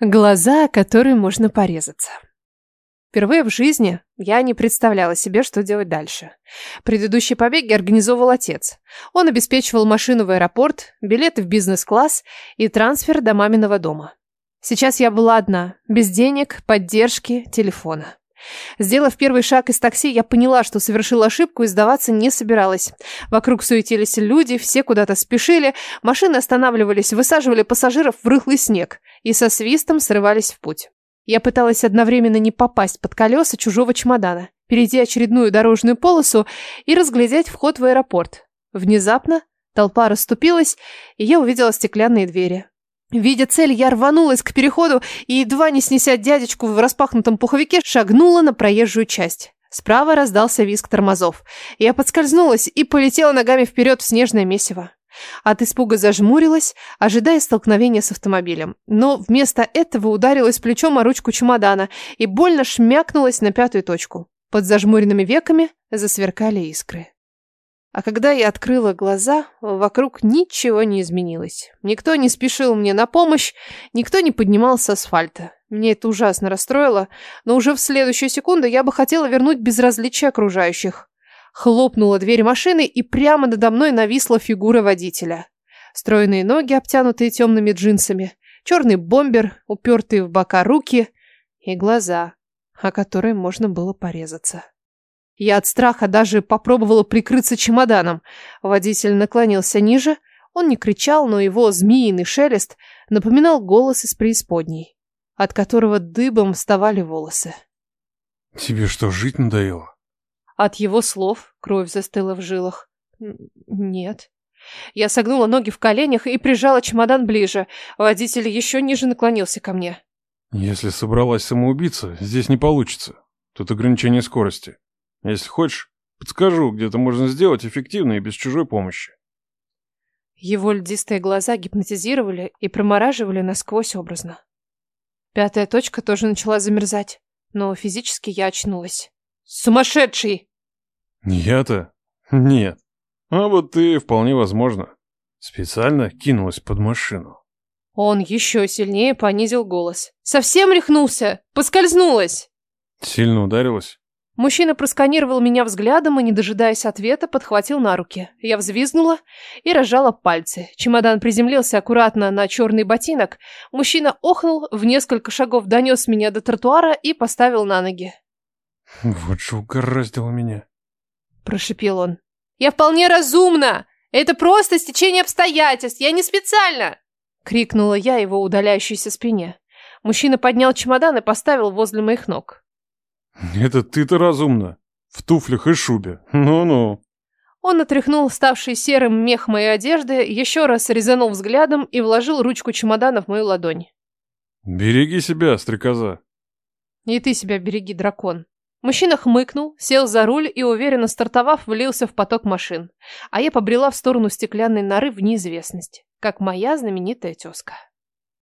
Глаза, которые можно порезаться. Впервые в жизни я не представляла себе, что делать дальше. Предыдущие побеги организовал отец. Он обеспечивал машину в аэропорт, билеты в бизнес-класс и трансфер до маминого дома. Сейчас я была одна, без денег, поддержки, телефона. Сделав первый шаг из такси, я поняла, что совершила ошибку и сдаваться не собиралась. Вокруг суетились люди, все куда-то спешили, машины останавливались, высаживали пассажиров в рыхлый снег и со свистом срывались в путь. Я пыталась одновременно не попасть под колеса чужого чемодана, перейти очередную дорожную полосу и разглядеть вход в аэропорт. Внезапно толпа расступилась, и я увидела стеклянные двери. Видя цель, я рванулась к переходу и, едва не снеся дядечку в распахнутом пуховике, шагнула на проезжую часть. Справа раздался визг тормозов. Я подскользнулась и полетела ногами вперед в снежное месиво. От испуга зажмурилась, ожидая столкновения с автомобилем. Но вместо этого ударилась плечом о ручку чемодана и больно шмякнулась на пятую точку. Под зажмуренными веками засверкали искры. А когда я открыла глаза, вокруг ничего не изменилось. Никто не спешил мне на помощь, никто не поднимался с асфальта. Мне это ужасно расстроило, но уже в следующую секунду я бы хотела вернуть безразличие окружающих. Хлопнула дверь машины, и прямо надо мной нависла фигура водителя. Стройные ноги, обтянутые темными джинсами, черный бомбер, упертые в бока руки и глаза, о которые можно было порезаться. Я от страха даже попробовала прикрыться чемоданом. Водитель наклонился ниже. Он не кричал, но его змеиный шелест напоминал голос из преисподней, от которого дыбом вставали волосы. «Тебе что, жить надоело?» От его слов кровь застыла в жилах. «Нет». Я согнула ноги в коленях и прижала чемодан ближе. Водитель еще ниже наклонился ко мне. «Если собралась самоубиться, здесь не получится. Тут ограничение скорости. Если хочешь, подскажу, где это можно сделать эффективно и без чужой помощи. Его льдистые глаза гипнотизировали и промораживали насквозь образно. Пятая точка тоже начала замерзать, но физически я очнулась. «Сумасшедший!» «Я-то? Нет. А вот ты вполне возможно. Специально кинулась под машину». Он еще сильнее понизил голос. «Совсем рехнулся? Поскользнулась!» «Сильно ударилась?» Мужчина просканировал меня взглядом и, не дожидаясь ответа, подхватил на руки. Я взвизгнула и разжала пальцы. Чемодан приземлился аккуратно на черный ботинок. Мужчина охнул, в несколько шагов донес меня до тротуара и поставил на ноги. «Вот же угораздило меня!» – прошипел он. «Я вполне разумна! Это просто стечение обстоятельств! Я не специально!» – крикнула я его удаляющейся спине. Мужчина поднял чемодан и поставил возле моих ног. Это ты-то разумно. В туфлях и шубе. Ну-ну. Он отряхнул ставший серым мех моей одежды, еще раз резанул взглядом и вложил ручку чемодана в мою ладонь. «Береги себя, стрекоза!» «И ты себя береги, дракон!» Мужчина хмыкнул, сел за руль и, уверенно стартовав, влился в поток машин. А я побрела в сторону стеклянной норы в неизвестность, как моя знаменитая тезка.